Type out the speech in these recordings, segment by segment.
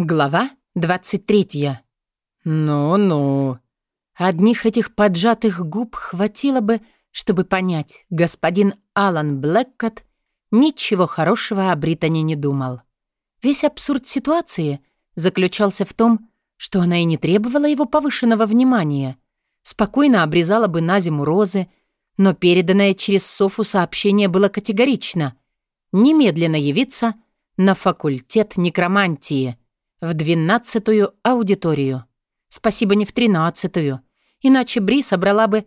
Глава 23. Ну-ну. Одних этих поджатых губ хватило бы, чтобы понять, господин Алан Блэккот ничего хорошего о Британи не думал. Весь абсурд ситуации заключался в том, что она и не требовала его повышенного внимания, спокойно обрезала бы на зиму розы, но переданное через Софу сообщение было категорично — немедленно явиться на факультет некромантии — в двенадцатую аудиторию. Спасибо не в тринадцатую, иначе Бри собрала бы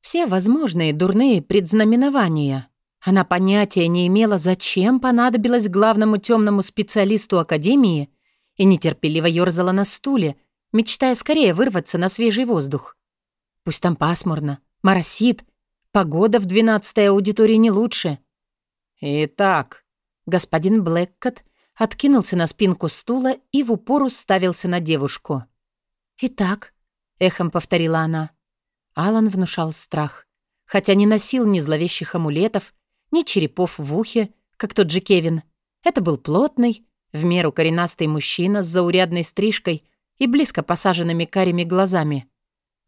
все возможные дурные предзнаменования. Она понятия не имела, зачем понадобилось главному темному специалисту Академии и нетерпеливо ерзала на стуле, мечтая скорее вырваться на свежий воздух. Пусть там пасмурно, моросит, погода в двенадцатой аудитории не лучше. Итак, господин Блэккот откинулся на спинку стула и в упор уставился на девушку. «Итак», — эхом повторила она. Алан внушал страх, хотя не носил ни зловещих амулетов, ни черепов в ухе, как тот же Кевин. Это был плотный, в меру коренастый мужчина с заурядной стрижкой и близко посаженными карими глазами.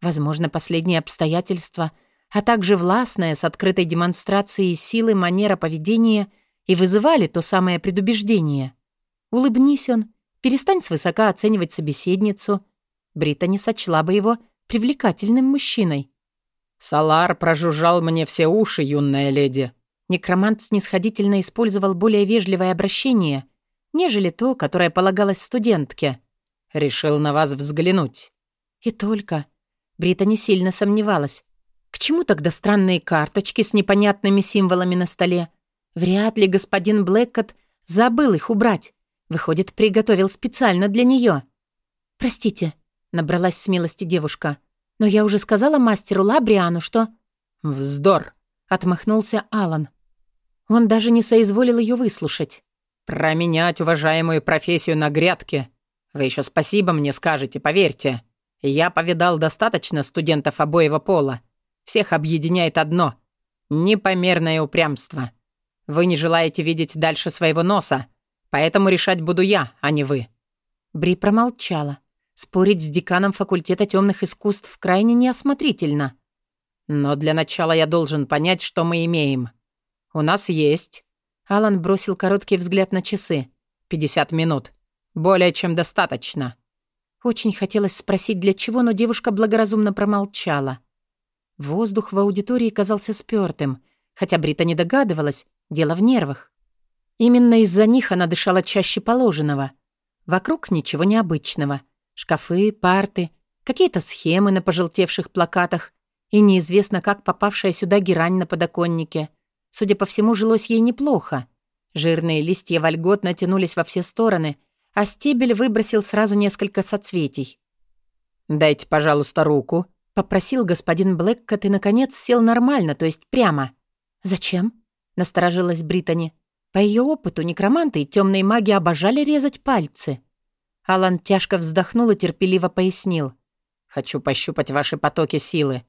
Возможно, последние обстоятельства, а также властная с открытой демонстрацией силы манера поведения и вызывали то самое предубеждение — Улыбнись он, перестань свысока оценивать собеседницу. Брита не сочла бы его привлекательным мужчиной. «Салар прожужжал мне все уши, юная леди». Некромант снисходительно использовал более вежливое обращение, нежели то, которое полагалось студентке. «Решил на вас взглянуть». И только. Брита не сильно сомневалась. К чему тогда странные карточки с непонятными символами на столе? Вряд ли господин Блэккот забыл их убрать. Выходит, приготовил специально для нее. «Простите», — набралась смелости девушка, «но я уже сказала мастеру Лабриану, что...» «Вздор», — отмахнулся Алан. Он даже не соизволил ее выслушать. «Променять уважаемую профессию на грядке. Вы еще спасибо мне скажете, поверьте. Я повидал достаточно студентов обоего пола. Всех объединяет одно — непомерное упрямство. Вы не желаете видеть дальше своего носа, Поэтому решать буду я, а не вы». Бри промолчала. Спорить с деканом факультета темных искусств крайне неосмотрительно. «Но для начала я должен понять, что мы имеем. У нас есть...» Алан бросил короткий взгляд на часы. «50 минут. Более чем достаточно». Очень хотелось спросить, для чего, но девушка благоразумно промолчала. Воздух в аудитории казался спёртым, хотя Брита не догадывалась, дело в нервах. Именно из-за них она дышала чаще положенного. Вокруг ничего необычного. Шкафы, парты, какие-то схемы на пожелтевших плакатах и неизвестно как попавшая сюда герань на подоконнике. Судя по всему, жилось ей неплохо. Жирные листья вольготно тянулись во все стороны, а стебель выбросил сразу несколько соцветий. «Дайте, пожалуйста, руку», — попросил господин Блэккот и, наконец, сел нормально, то есть прямо. «Зачем?» — насторожилась Британи. По ее опыту некроманты и темные маги обожали резать пальцы. Алан тяжко вздохнул и терпеливо пояснил. «Хочу пощупать ваши потоки силы».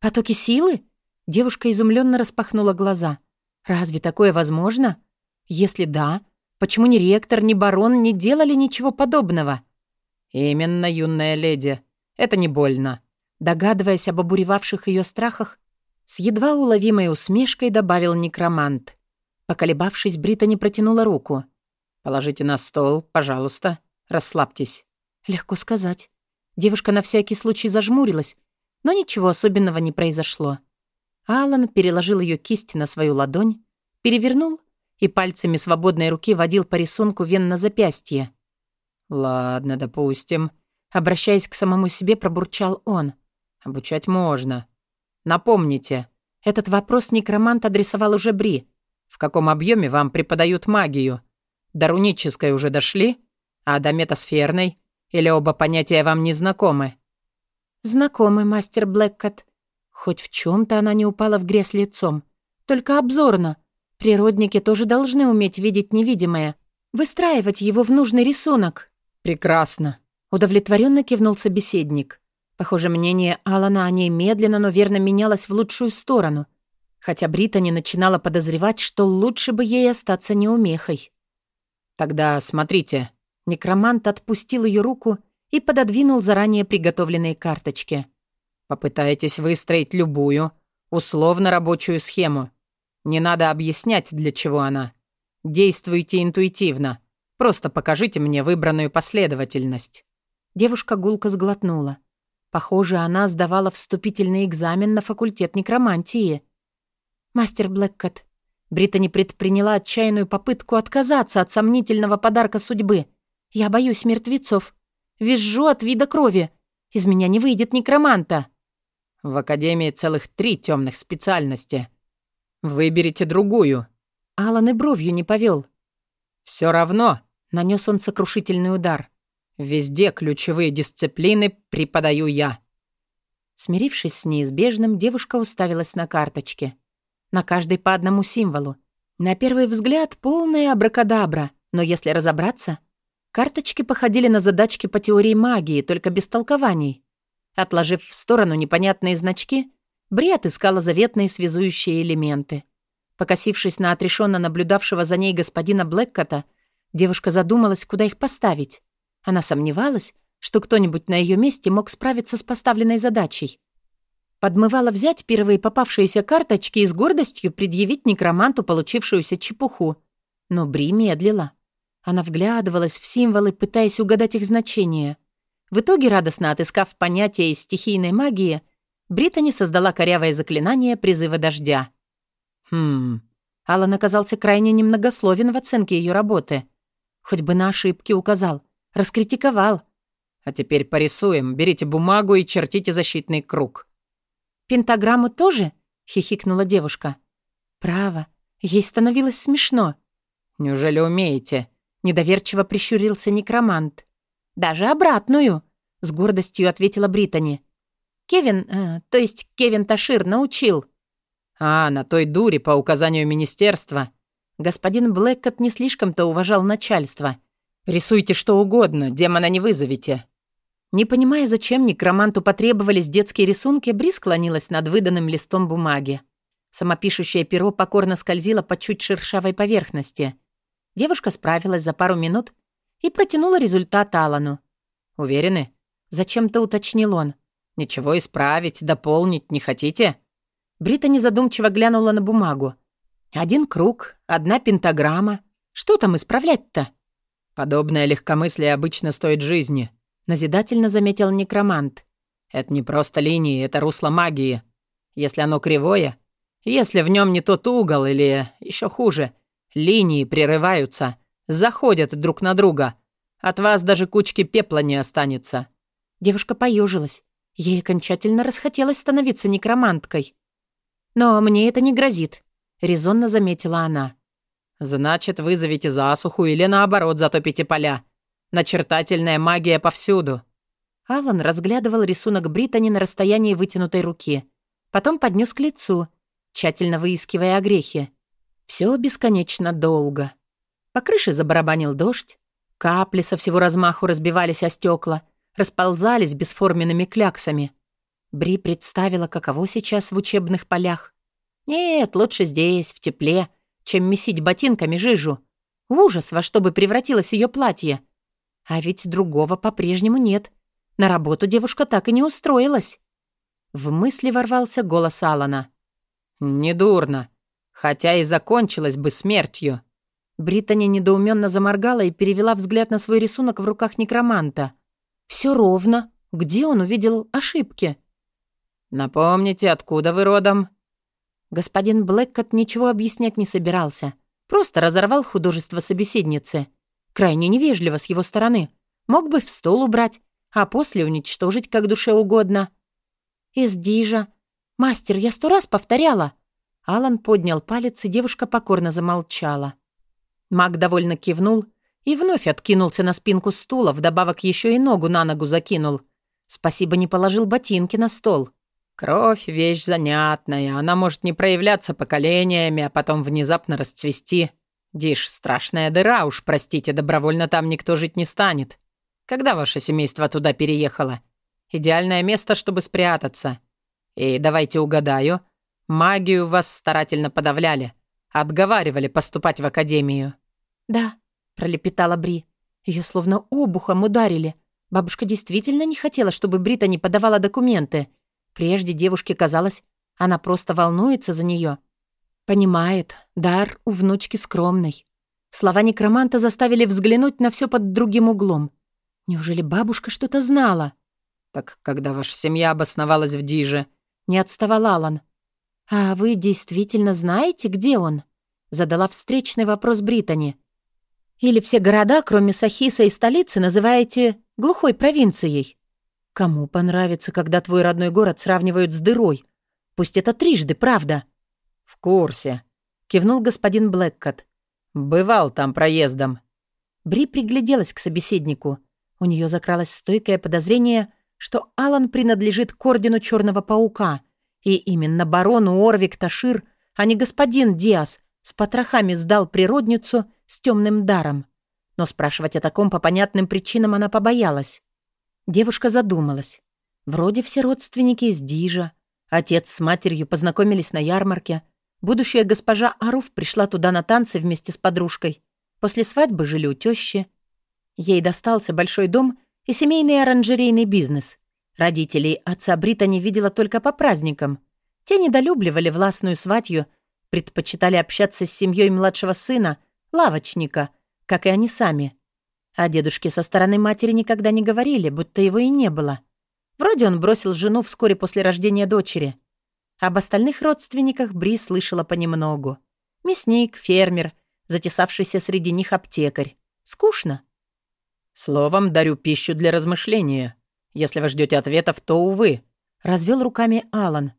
«Потоки силы?» Девушка изумленно распахнула глаза. «Разве такое возможно? Если да, почему ни ректор, ни барон не делали ничего подобного?» «Именно, юная леди. Это не больно». Догадываясь об обуревавших ее страхах, с едва уловимой усмешкой добавил некромант. Поколебавшись, Брита не протянула руку. «Положите на стол, пожалуйста. Расслабьтесь». Легко сказать. Девушка на всякий случай зажмурилась, но ничего особенного не произошло. Алан переложил ее кисть на свою ладонь, перевернул и пальцами свободной руки водил по рисунку вен на запястье. «Ладно, допустим», — обращаясь к самому себе, пробурчал он. «Обучать можно. Напомните». Этот вопрос некромант адресовал уже Бри, в каком объеме вам преподают магию? До рунической уже дошли? А до метасферной? Или оба понятия вам не знакомы?» «Знакомы, мастер Блэккот. Хоть в чем то она не упала в грязь лицом. Только обзорно. Природники тоже должны уметь видеть невидимое, выстраивать его в нужный рисунок». «Прекрасно», — удовлетворенно кивнул собеседник. Похоже, мнение Алана о ней медленно, но верно менялось в лучшую сторону — хотя Британи начинала подозревать, что лучше бы ей остаться неумехой. «Тогда смотрите, Некромант отпустил ее руку и пододвинул заранее приготовленные карточки. «Попытайтесь выстроить любую, условно-рабочую схему. Не надо объяснять, для чего она. Действуйте интуитивно. Просто покажите мне выбранную последовательность». Девушка гулко сглотнула. Похоже, она сдавала вступительный экзамен на факультет некромантии. «Мастер Блэккот». Британи предприняла отчаянную попытку отказаться от сомнительного подарка судьбы. «Я боюсь мертвецов. Визжу от вида крови. Из меня не выйдет некроманта». «В Академии целых три темных специальности. Выберите другую». Алан и бровью не повел. «Все равно», — нанес он сокрушительный удар. Везде ключевые дисциплины преподаю я». Смирившись с неизбежным, девушка уставилась на карточке. На каждой по одному символу. На первый взгляд полная абракадабра, но если разобраться, карточки походили на задачки по теории магии, только без толкований. Отложив в сторону непонятные значки, Бри отыскала заветные связующие элементы. Покосившись на отрешенно наблюдавшего за ней господина Блэккота, девушка задумалась, куда их поставить. Она сомневалась, что кто-нибудь на ее месте мог справиться с поставленной задачей. Подмывала взять первые попавшиеся карточки и с гордостью предъявить некроманту получившуюся чепуху. Но Бри медлила. Она вглядывалась в символы, пытаясь угадать их значение. В итоге, радостно отыскав понятие из стихийной магии, Британи создала корявое заклинание призыва дождя. «Хм...» Алан оказался крайне немногословен в оценке ее работы. Хоть бы на ошибки указал. Раскритиковал. А теперь порисуем. Берите бумагу и чертите защитный круг. Пентаграмму тоже? Хихикнула девушка. Право. Ей становилось смешно. Неужели умеете? Недоверчиво прищурился некромант. Даже обратную, с гордостью ответила Британи. Кевин, э, то есть Кевин Ташир научил. А, на той дуре по указанию министерства. Господин Блэккот не слишком-то уважал начальство — Рисуйте что угодно, демона не вызовете». Не понимая, зачем некроманту потребовались детские рисунки, Бри склонилась над выданным листом бумаги. Самопишущее перо покорно скользило по чуть шершавой поверхности. Девушка справилась за пару минут и протянула результат Алану. «Уверены?» Зачем-то уточнил он. «Ничего исправить, дополнить не хотите?» Брита незадумчиво глянула на бумагу. «Один круг, одна пентаграмма. Что там исправлять-то?» «Подобное легкомыслие обычно стоит жизни», — назидательно заметил некромант. «Это не просто линии, это русло магии. Если оно кривое, если в нем не тот угол или, еще хуже, линии прерываются, заходят друг на друга, от вас даже кучки пепла не останется». Девушка поежилась. Ей окончательно расхотелось становиться некроманткой. «Но мне это не грозит», — резонно заметила она. Значит, вызовите засуху или наоборот затопите поля. Начертательная магия повсюду». Алан разглядывал рисунок Британи на расстоянии вытянутой руки. Потом поднес к лицу, тщательно выискивая огрехи. Все бесконечно долго. По крыше забарабанил дождь. Капли со всего размаху разбивались о стекла, расползались бесформенными кляксами. Бри представила, каково сейчас в учебных полях. Нет, лучше здесь, в тепле, чем месить ботинками жижу. Ужас, во что бы превратилось ее платье. А ведь другого по-прежнему нет. На работу девушка так и не устроилась. В мысли ворвался голос Алана. «Недурно. Хотя и закончилась бы смертью». Британи недоуменно заморгала и перевела взгляд на свой рисунок в руках некроманта. Все ровно. Где он увидел ошибки? «Напомните, откуда вы родом?» Господин Блэккот ничего объяснять не собирался. Просто разорвал художество собеседницы. Крайне невежливо с его стороны. Мог бы в стол убрать, а после уничтожить как душе угодно. «Из Дижа. Мастер, я сто раз повторяла!» Алан поднял палец, и девушка покорно замолчала. Маг довольно кивнул и вновь откинулся на спинку стула, вдобавок еще и ногу на ногу закинул. Спасибо не положил ботинки на стол. Кровь — вещь занятная, она может не проявляться поколениями, а потом внезапно расцвести. Диш, страшная дыра, уж простите, добровольно там никто жить не станет. Когда ваше семейство туда переехало? Идеальное место, чтобы спрятаться. И давайте угадаю, магию вас старательно подавляли, отговаривали поступать в академию. «Да», — пролепетала Бри. Ее словно обухом ударили. Бабушка действительно не хотела, чтобы Брита не подавала документы. Прежде девушке казалось, она просто волнуется за нее. Понимает, дар у внучки скромный. Слова некроманта заставили взглянуть на все под другим углом. Неужели бабушка что-то знала? «Так когда ваша семья обосновалась в Диже?» Не отставал Алан. «А вы действительно знаете, где он?» Задала встречный вопрос Британи. «Или все города, кроме Сахиса и столицы, называете глухой провинцией?» «Кому понравится, когда твой родной город сравнивают с дырой? Пусть это трижды, правда?» «В курсе», — кивнул господин Блэккот. «Бывал там проездом». Бри пригляделась к собеседнику. У нее закралось стойкое подозрение, что Алан принадлежит к ордену Черного Паука, и именно барону Орвик Ташир, а не господин Диас, с потрохами сдал природницу с темным даром. Но спрашивать о таком по понятным причинам она побоялась. Девушка задумалась. Вроде все родственники из Дижа. Отец с матерью познакомились на ярмарке. Будущая госпожа Аруф пришла туда на танцы вместе с подружкой. После свадьбы жили у тещи. Ей достался большой дом и семейный оранжерейный бизнес. Родителей отца Брита не видела только по праздникам. Те недолюбливали властную сватью, предпочитали общаться с семьей младшего сына, лавочника, как и они сами. А дедушке со стороны матери никогда не говорили, будто его и не было. Вроде он бросил жену вскоре после рождения дочери. Об остальных родственниках Бри слышала понемногу. Мясник, фермер, затесавшийся среди них аптекарь. Скучно. Словом, дарю пищу для размышления. Если вы ждете ответов, то, увы. Развел руками Алан.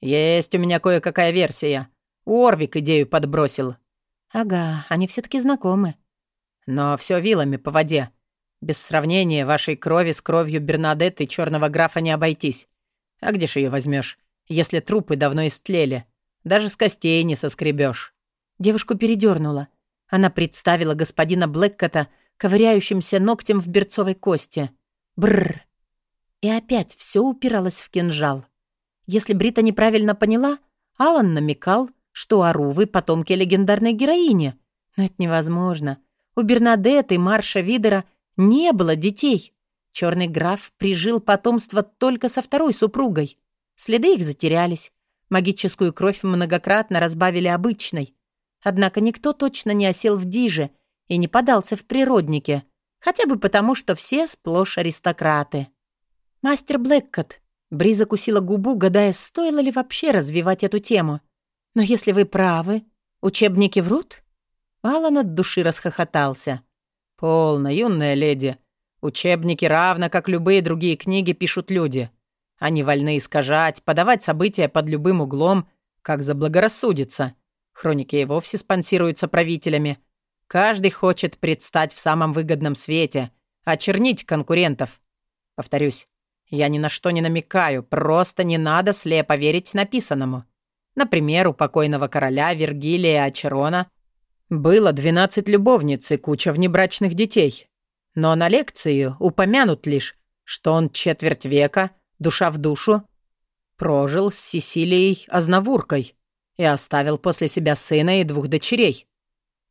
Есть у меня кое-какая версия. Уорвик идею подбросил. Ага, они все таки знакомы. Но все вилами по воде. Без сравнения вашей крови с кровью Бернадетты черного графа не обойтись. А где ж ее возьмешь, если трупы давно истлели? Даже с костей не соскребешь. Девушку передернула. Она представила господина Блэккота ковыряющимся ногтем в берцовой кости. Бррр. И опять все упиралось в кинжал. Если Брита неправильно поняла, Алан намекал, что Арувы — потомки легендарной героини. Но это невозможно. У Бернадетты и Марша Видера не было детей. Черный граф прижил потомство только со второй супругой. Следы их затерялись. Магическую кровь многократно разбавили обычной. Однако никто точно не осел в Диже — и не подался в природнике, хотя бы потому, что все сплошь аристократы. «Мастер Блэккот», — Бри закусила губу, гадая, стоило ли вообще развивать эту тему. «Но если вы правы, учебники врут?» Алан от души расхохотался. «Полно, юная леди. Учебники, равно как любые другие книги, пишут люди. Они вольны искажать, подавать события под любым углом, как заблагорассудится. Хроники и вовсе спонсируются правителями, Каждый хочет предстать в самом выгодном свете, очернить конкурентов. Повторюсь, я ни на что не намекаю, просто не надо слепо верить написанному. Например, у покойного короля Вергилия Ачерона было 12 любовниц и куча внебрачных детей. Но на лекции упомянут лишь, что он четверть века, душа в душу, прожил с Сесилией Азнавуркой и оставил после себя сына и двух дочерей.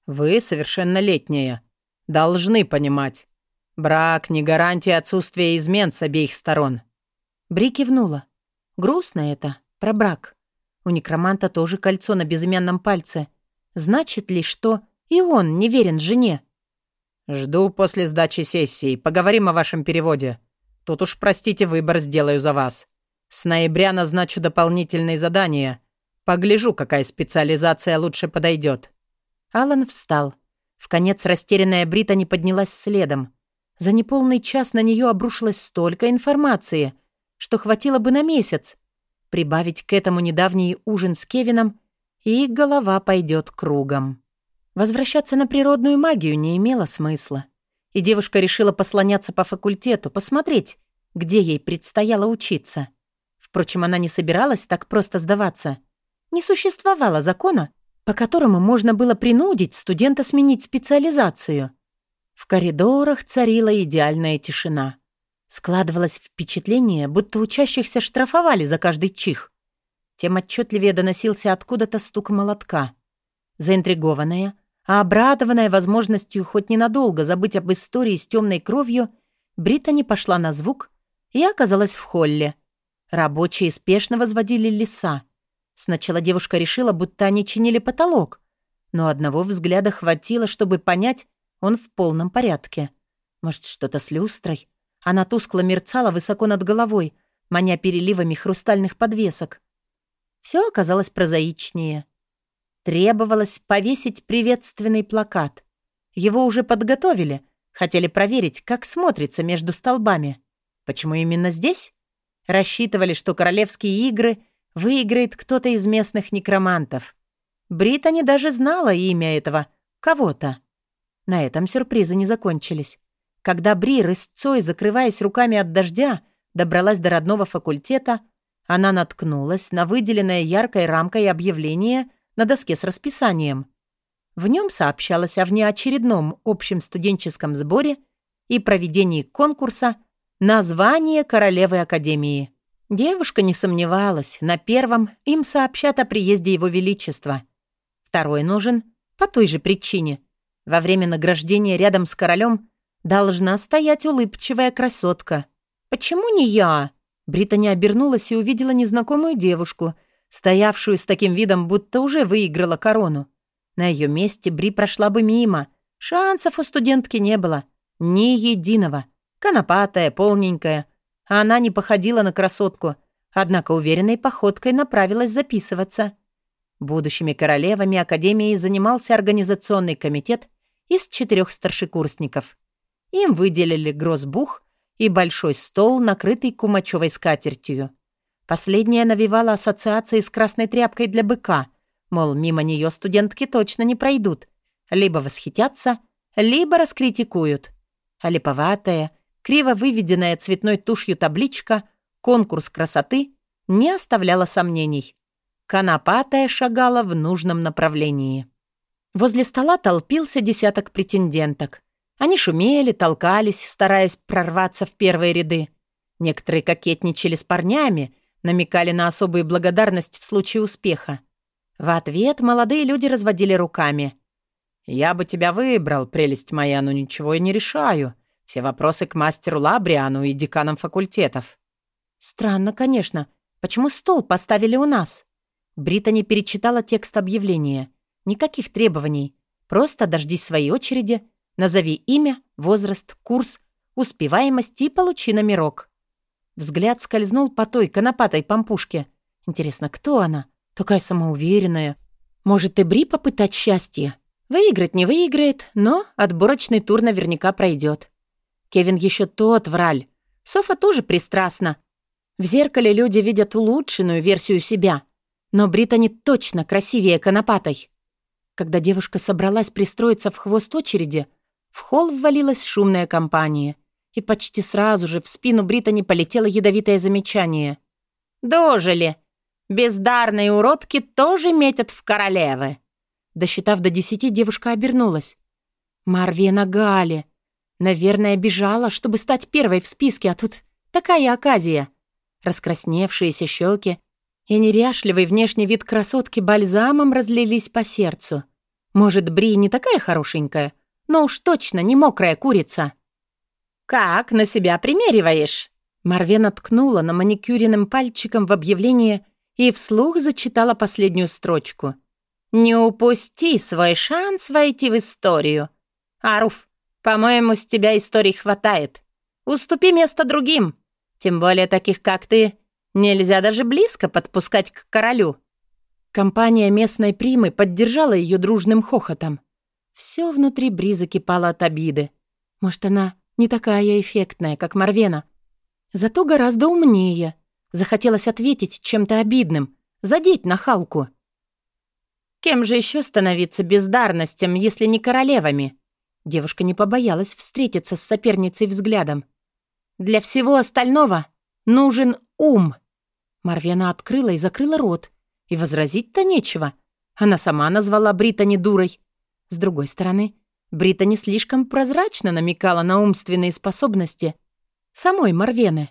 Вы совершеннолетние. Должны понимать. Брак не гарантия отсутствия измен с обеих сторон». Бри кивнула. «Грустно это, про брак. У некроманта тоже кольцо на безымянном пальце. Значит ли, что и он не верен жене?» «Жду после сдачи сессии. Поговорим о вашем переводе. Тут уж, простите, выбор сделаю за вас. С ноября назначу дополнительные задания. Погляжу, какая специализация лучше подойдет. Алан встал. В конец растерянная Брита не поднялась следом. За неполный час на нее обрушилось столько информации, что хватило бы на месяц. Прибавить к этому недавний ужин с Кевином, и голова пойдет кругом. Возвращаться на природную магию не имело смысла. И девушка решила послоняться по факультету, посмотреть, где ей предстояло учиться. Впрочем, она не собиралась так просто сдаваться. Не существовало закона, по которому можно было принудить студента сменить специализацию. В коридорах царила идеальная тишина. Складывалось впечатление, будто учащихся штрафовали за каждый чих. Тем отчетливее доносился откуда-то стук молотка. Заинтригованная, А обрадованная возможностью хоть ненадолго забыть об истории с темной кровью, Британи пошла на звук и оказалась в холле. Рабочие спешно возводили леса. Сначала девушка решила, будто они чинили потолок, но одного взгляда хватило, чтобы понять, он в полном порядке. Может, что-то с люстрой? Она тускло мерцала высоко над головой, маня переливами хрустальных подвесок. Все оказалось прозаичнее. Требовалось повесить приветственный плакат. Его уже подготовили, хотели проверить, как смотрится между столбами. Почему именно здесь? Рассчитывали, что королевские игры выиграет кто-то из местных некромантов. Британи даже знала имя этого кого-то. На этом сюрпризы не закончились. Когда Бри, рысцой, закрываясь руками от дождя, добралась до родного факультета, она наткнулась на выделенное яркой рамкой объявление на доске с расписанием. В нем сообщалось о внеочередном общем студенческом сборе и проведении конкурса «Название Королевы Академии». Девушка не сомневалась, на первом им сообщат о приезде Его Величества. Второй нужен по той же причине. Во время награждения рядом с королем должна стоять улыбчивая красотка. «Почему не я?» Британи обернулась и увидела незнакомую девушку, стоявшую с таким видом, будто уже выиграла корону. На ее месте Бри прошла бы мимо. Шансов у студентки не было. Ни единого. Конопатая, полненькая. Она не походила на красотку, однако уверенной походкой направилась записываться. Будущими королевами Академии занимался организационный комитет из четырех старшекурсников. Им выделили грозбух и большой стол, накрытый кумачевой скатертью. Последняя навевала ассоциации с красной тряпкой для быка, мол, мимо нее студентки точно не пройдут, либо восхитятся, либо раскритикуют. А липоватая, криво выведенная цветной тушью табличка «Конкурс красоты» не оставляла сомнений. Конопатая шагала в нужном направлении. Возле стола толпился десяток претенденток. Они шумели, толкались, стараясь прорваться в первые ряды. Некоторые кокетничали с парнями, намекали на особую благодарность в случае успеха. В ответ молодые люди разводили руками. «Я бы тебя выбрал, прелесть моя, но ничего я не решаю. Все вопросы к мастеру Лабриану и деканам факультетов». «Странно, конечно. Почему стол поставили у нас?» Британи перечитала текст объявления. Никаких требований. Просто дождись своей очереди, назови имя, возраст, курс, успеваемость и получи номерок. Взгляд скользнул по той конопатой помпушке. Интересно, кто она? Такая самоуверенная. Может, и Бри попытать счастье? Выиграть не выиграет, но отборочный тур наверняка пройдет. Кевин еще тот враль. Софа тоже пристрастна. В зеркале люди видят улучшенную версию себя. Но Британи точно красивее конопатой. Когда девушка собралась пристроиться в хвост очереди, в холл ввалилась шумная компания. И почти сразу же в спину Британи полетело ядовитое замечание. «Дожили! Бездарные уродки тоже метят в королевы!» Досчитав до десяти, девушка обернулась. «Марвена Гали! Наверное, бежала, чтобы стать первой в списке, а тут такая оказия!» Раскрасневшиеся щеки и неряшливый внешний вид красотки бальзамом разлились по сердцу. Может, Бри не такая хорошенькая, но уж точно не мокрая курица. «Как, на себя примериваешь?» Марвена ткнула на маникюренным пальчиком в объявление и вслух зачитала последнюю строчку. «Не упусти свой шанс войти в историю. Аруф, по-моему, с тебя историй хватает. Уступи место другим. Тем более таких, как ты, нельзя даже близко подпускать к королю». Компания местной примы поддержала ее дружным хохотом. Все внутри Бри закипало от обиды. Может, она не такая эффектная, как Марвена. Зато гораздо умнее. Захотелось ответить чем-то обидным, задеть нахалку. Кем же еще становиться бездарностям, если не королевами? Девушка не побоялась встретиться с соперницей взглядом. Для всего остального нужен ум. Марвена открыла и закрыла рот. И возразить-то нечего. Она сама назвала Британи дурой. С другой стороны, Брита не слишком прозрачно намекала на умственные способности самой Марвены.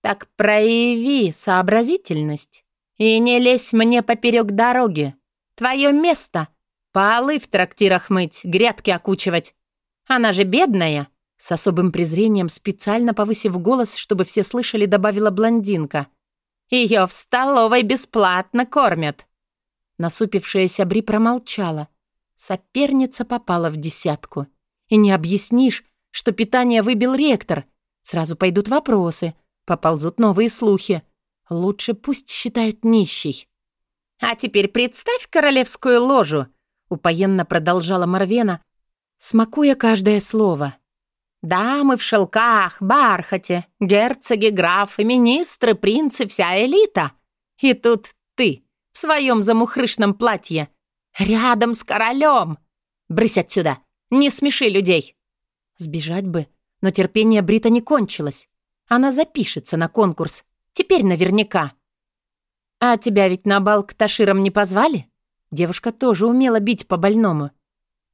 «Так прояви сообразительность и не лезь мне поперек дороги. Твое место Полы в трактирах мыть, грядки окучивать. Она же бедная!» С особым презрением, специально повысив голос, чтобы все слышали, добавила блондинка. «Ее в столовой бесплатно кормят!» Насупившаяся Бри промолчала. Соперница попала в десятку. И не объяснишь, что питание выбил ректор. Сразу пойдут вопросы, поползут новые слухи. Лучше пусть считают нищей. «А теперь представь королевскую ложу!» упоенно продолжала Марвена, смакуя каждое слово. «Дамы в шелках, бархате, герцоги, графы, министры, принцы, вся элита. И тут ты в своем замухрышном платье, рядом с королем. Брысь отсюда, не смеши людей!» Сбежать бы, но терпение Брита не кончилось. Она запишется на конкурс. Теперь наверняка. «А тебя ведь на бал к Таширам не позвали?» Девушка тоже умела бить по больному.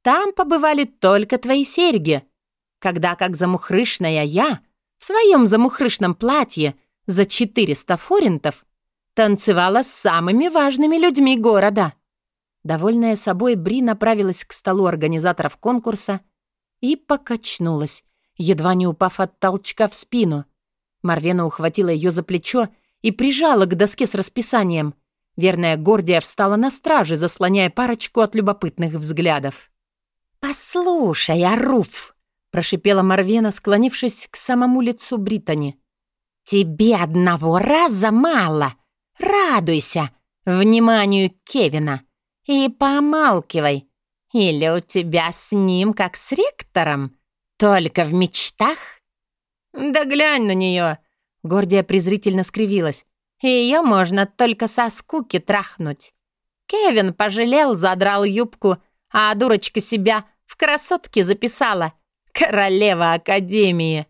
«Там побывали только твои серьги. Когда, как замухрышная я, в своем замухрышном платье за 400 форинтов, танцевала с самыми важными людьми города». Довольная собой, Бри направилась к столу организаторов конкурса и покачнулась, едва не упав от толчка в спину. Марвена ухватила ее за плечо и прижала к доске с расписанием. Верная Гордия встала на страже, заслоняя парочку от любопытных взглядов. «Послушай, Аруф!» — прошипела Марвена, склонившись к самому лицу Британи. «Тебе одного раза мало! Радуйся вниманию Кевина и помалкивай! Или у тебя с ним, как с ректором, только в мечтах?» «Да глянь на нее!» Гордия презрительно скривилась. Ее можно только со скуки трахнуть. Кевин пожалел, задрал юбку, а дурочка себя в красотке записала. Королева Академии.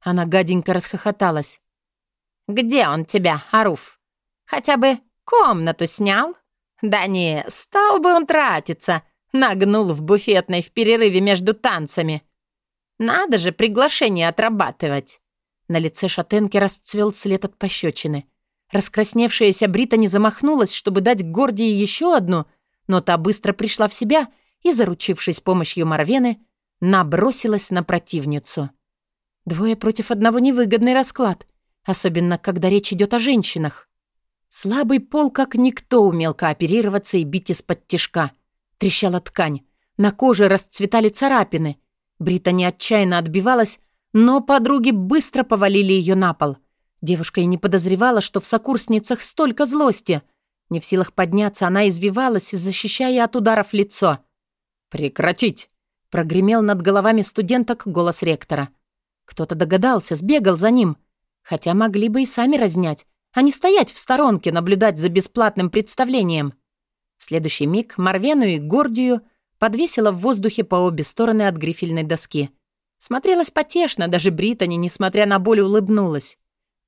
Она гаденько расхохоталась. «Где он тебя, Аруф? Хотя бы комнату снял?» «Да не, стал бы он тратиться», нагнул в буфетной в перерыве между танцами. «Надо же приглашение отрабатывать». На лице шатенки расцвел след от пощечины. Раскрасневшаяся Британи замахнулась, чтобы дать Гордии еще одну, но та быстро пришла в себя и, заручившись помощью Марвены, набросилась на противницу. Двое против одного невыгодный расклад, особенно когда речь идет о женщинах. Слабый пол как никто умел кооперироваться и бить из-под тишка. Трещала ткань, на коже расцветали царапины. Британи отчаянно отбивалась, но подруги быстро повалили ее на пол. Девушка и не подозревала, что в сокурсницах столько злости. Не в силах подняться, она извивалась, защищая от ударов лицо. «Прекратить!» — прогремел над головами студенток голос ректора. Кто-то догадался, сбегал за ним. Хотя могли бы и сами разнять, а не стоять в сторонке, наблюдать за бесплатным представлением. В следующий миг Марвену и Гордию подвесила в воздухе по обе стороны от грифельной доски. Смотрелась потешно, даже Британи, несмотря на боль, улыбнулась.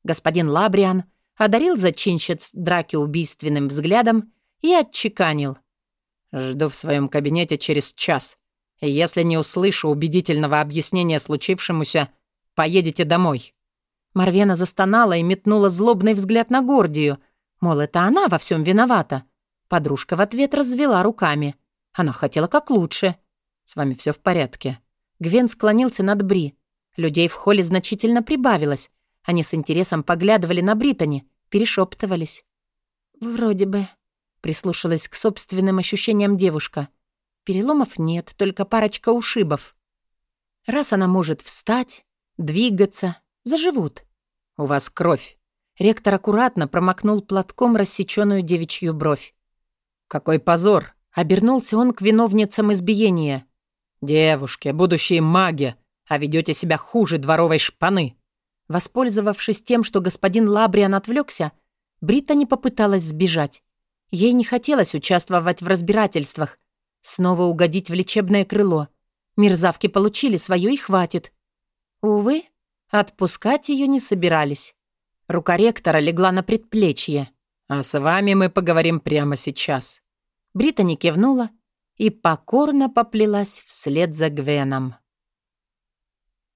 Господин Лабриан одарил зачинщиц драки убийственным взглядом и отчеканил. «Жду в своем кабинете через час. Если не услышу убедительного объяснения случившемуся, поедете домой». Марвена застонала и метнула злобный взгляд на Гордию, мол, это она во всем виновата. Подружка в ответ развела руками. Она хотела как лучше. «С вами все в порядке». Гвен склонился над Бри. Людей в холле значительно прибавилось, они с интересом поглядывали на Британи, перешептывались. «Вроде бы», — прислушалась к собственным ощущениям девушка. «Переломов нет, только парочка ушибов. Раз она может встать, двигаться, заживут. У вас кровь». Ректор аккуратно промокнул платком рассеченную девичью бровь. «Какой позор!» — обернулся он к виновницам избиения. «Девушки, будущие маги, а ведете себя хуже дворовой шпаны!» Воспользовавшись тем, что господин Лабриан отвлекся, Британи попыталась сбежать. Ей не хотелось участвовать в разбирательствах, снова угодить в лечебное крыло. Мерзавки получили свое и хватит. Увы, отпускать ее не собирались. Рука ректора легла на предплечье. «А с вами мы поговорим прямо сейчас». Британи кивнула и покорно поплелась вслед за Гвеном.